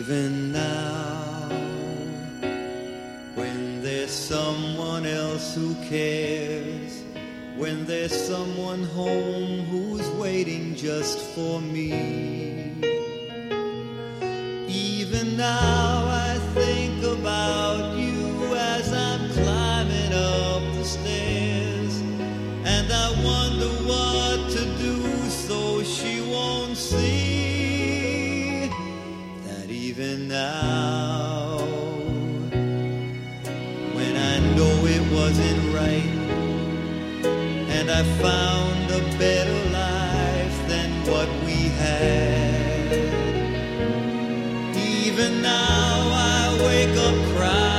Even now, when there's someone else who cares, when there's someone home who's waiting just for me. Even now, I think about you as I'm climbing up the stairs, and I wonder what to do so she won't see now, when I know it wasn't right, and I found a better life than what we had. Even now, I wake up crying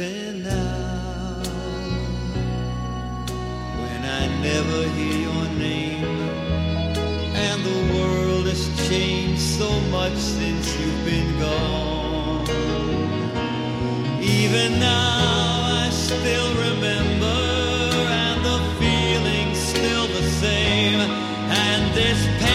even now. When I never hear your name and the world has changed so much since you've been gone. Even now I still remember and the feeling's still the same. And this